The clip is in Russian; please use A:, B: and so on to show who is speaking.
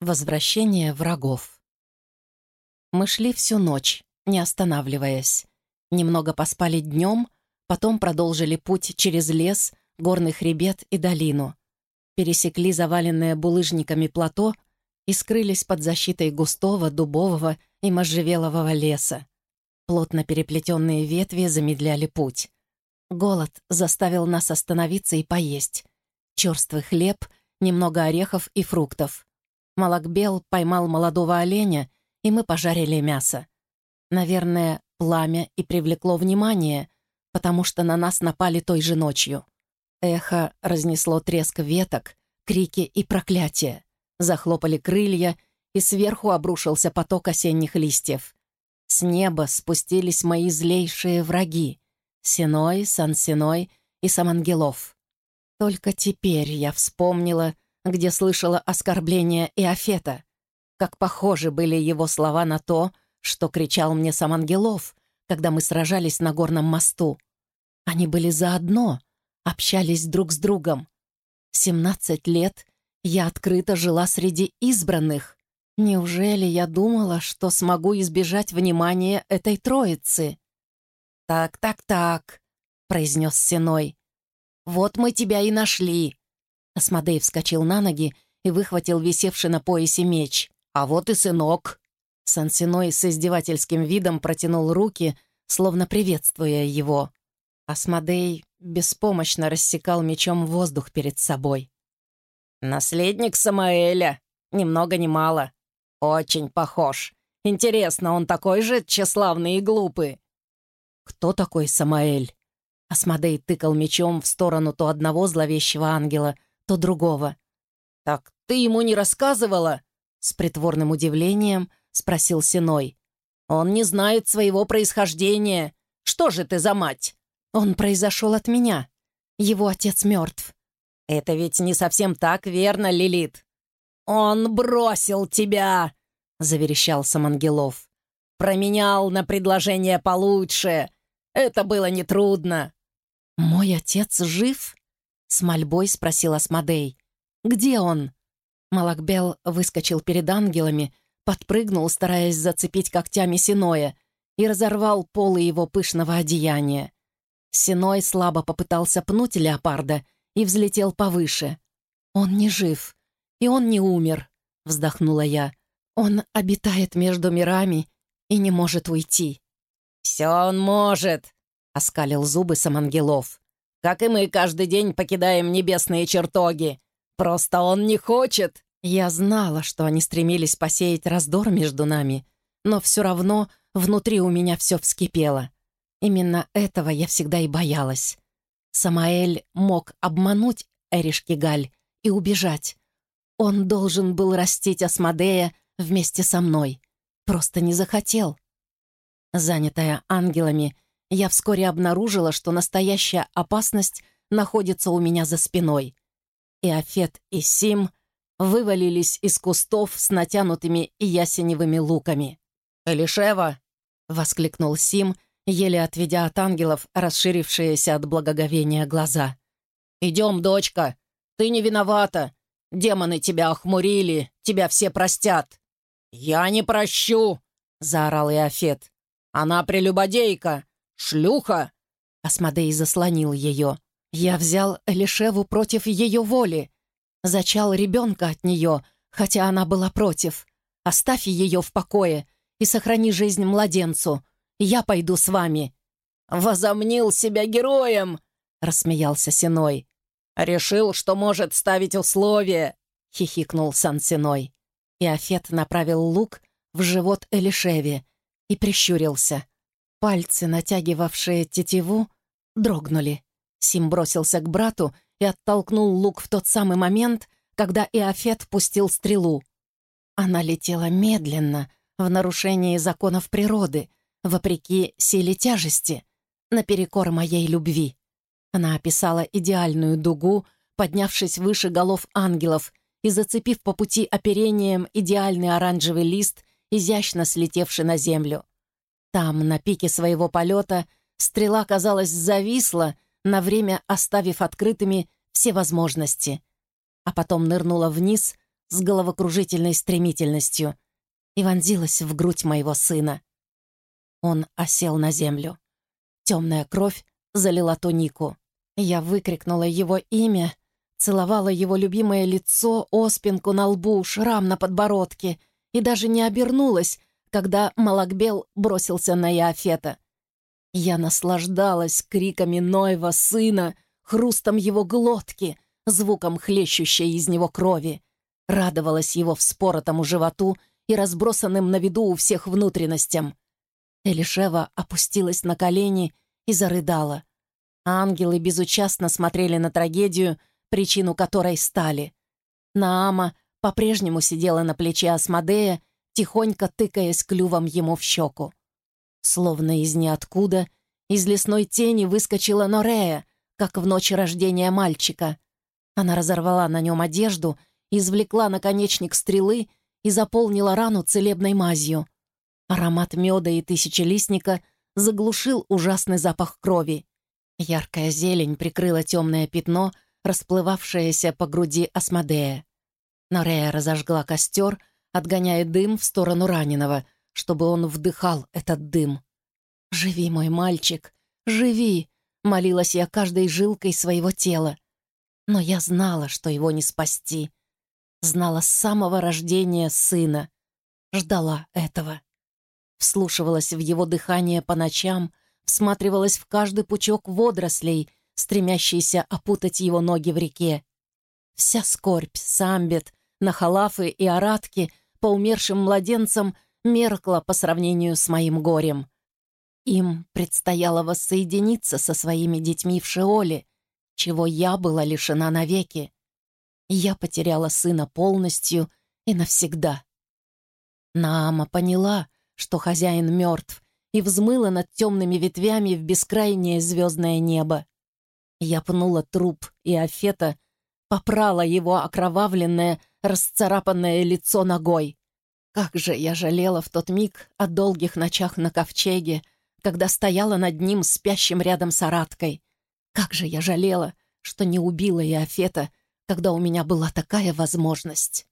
A: Возвращение врагов. Мы шли всю ночь, не останавливаясь. Немного поспали днем, потом продолжили путь через лес, горный хребет и долину. Пересекли заваленное булыжниками плато и скрылись под защитой густого, дубового и можжевелового леса. Плотно переплетенные ветви замедляли путь. Голод заставил нас остановиться и поесть. Черствый хлеб, немного орехов и фруктов — Малакбел поймал молодого оленя, и мы пожарили мясо. Наверное, пламя и привлекло внимание, потому что на нас напали той же ночью. Эхо разнесло треск веток, крики и проклятия. Захлопали крылья, и сверху обрушился поток осенних листьев. С неба спустились мои злейшие враги — Синой, Сан-Синой и Самангелов. Только теперь я вспомнила — где слышала оскорбления Иофета. Как похожи были его слова на то, что кричал мне сам Ангелов, когда мы сражались на горном мосту. Они были заодно, общались друг с другом. Семнадцать лет я открыто жила среди избранных. Неужели я думала, что смогу избежать внимания этой троицы? «Так, так, так», — произнес Синой. «Вот мы тебя и нашли. Асмодей вскочил на ноги и выхватил висевший на поясе меч. «А вот и сынок!» Сансиной с издевательским видом протянул руки, словно приветствуя его. Асмодей беспомощно рассекал мечом воздух перед собой. «Наследник Самаэля. Ни много ни мало. Очень похож. Интересно, он такой же тщеславный и глупый?» «Кто такой Самаэль?» Асмодей тыкал мечом в сторону то одного зловещего ангела, то другого. «Так ты ему не рассказывала?» С притворным удивлением спросил Синой. «Он не знает своего происхождения. Что же ты за мать?» «Он произошел от меня. Его отец мертв». «Это ведь не совсем так, верно, Лилит?» «Он бросил тебя!» — заверещал Самангелов. «Променял на предложение получше. Это было нетрудно». «Мой отец жив?» С мольбой спросил Асмодей. «Где он?» Малакбел выскочил перед ангелами, подпрыгнул, стараясь зацепить когтями Синоя, и разорвал полы его пышного одеяния. Синой слабо попытался пнуть леопарда и взлетел повыше. «Он не жив, и он не умер», — вздохнула я. «Он обитает между мирами и не может уйти». «Все он может», — оскалил зубы Самангелов. Как и мы каждый день покидаем небесные чертоги. Просто он не хочет». Я знала, что они стремились посеять раздор между нами, но все равно внутри у меня все вскипело. Именно этого я всегда и боялась. Самаэль мог обмануть Эришкигаль и убежать. Он должен был растить Асмодея вместе со мной. Просто не захотел. Занятая ангелами, я вскоре обнаружила, что настоящая опасность находится у меня за спиной. И Афет, и Сим вывалились из кустов с натянутыми ясеневыми луками. «Элишева!» — воскликнул Сим, еле отведя от ангелов расширившиеся от благоговения глаза. «Идем, дочка! Ты не виновата! Демоны тебя охмурили, тебя все простят!» «Я не прощу!» — заорал Иофет. «Она прелюбодейка! «Шлюха!» Асмодей заслонил ее. «Я взял Элишеву против ее воли. Зачал ребенка от нее, хотя она была против. Оставь ее в покое и сохрани жизнь младенцу. Я пойду с вами». «Возомнил себя героем!» — рассмеялся Синой. «Решил, что может ставить условия!» — хихикнул Сан Синой. И Афет направил лук в живот Элишеве и прищурился. Пальцы, натягивавшие тетиву, дрогнули. Сим бросился к брату и оттолкнул лук в тот самый момент, когда Иофет пустил стрелу. Она летела медленно, в нарушении законов природы, вопреки силе тяжести, наперекор моей любви. Она описала идеальную дугу, поднявшись выше голов ангелов и зацепив по пути оперением идеальный оранжевый лист, изящно слетевший на землю. Там, на пике своего полета, стрела, казалось, зависла, на время оставив открытыми все возможности, а потом нырнула вниз, с головокружительной стремительностью и вонзилась в грудь моего сына. Он осел на землю. Темная кровь залила тунику. Я выкрикнула его имя, целовала его любимое лицо, оспинку на лбу, шрам на подбородке и даже не обернулась, когда Малакбел бросился на Иофета. Я наслаждалась криками Ноева сына, хрустом его глотки, звуком хлещущей из него крови, радовалась его вспоротому животу и разбросанным на виду у всех внутренностям. Элишева опустилась на колени и зарыдала. Ангелы безучастно смотрели на трагедию, причину которой стали. Наама по-прежнему сидела на плече Асмодея, тихонько тыкаясь клювом ему в щеку. Словно из ниоткуда, из лесной тени выскочила Норея, как в ночь рождения мальчика. Она разорвала на нем одежду, извлекла наконечник стрелы и заполнила рану целебной мазью. Аромат меда и тысячелистника заглушил ужасный запах крови. Яркая зелень прикрыла темное пятно, расплывавшееся по груди Асмодея. Норея разожгла костер, отгоняя дым в сторону раненого, чтобы он вдыхал этот дым. «Живи, мой мальчик, живи!» — молилась я каждой жилкой своего тела. Но я знала, что его не спасти. Знала с самого рождения сына. Ждала этого. Вслушивалась в его дыхание по ночам — всматривалась в каждый пучок водорослей, стремящийся опутать его ноги в реке. Вся скорбь, самбет, нахалафы и аратки по умершим младенцам меркла по сравнению с моим горем. Им предстояло воссоединиться со своими детьми в Шеоле, чего я была лишена навеки. Я потеряла сына полностью и навсегда. Наама поняла, что хозяин мертв, и взмыла над темными ветвями в бескрайнее звездное небо. Я пнула труп и Афета, попрала его окровавленное, расцарапанное лицо ногой. Как же я жалела в тот миг о долгих ночах на ковчеге, когда стояла над ним спящим рядом с Араткой. Как же я жалела, что не убила Иофета, когда у меня была такая возможность.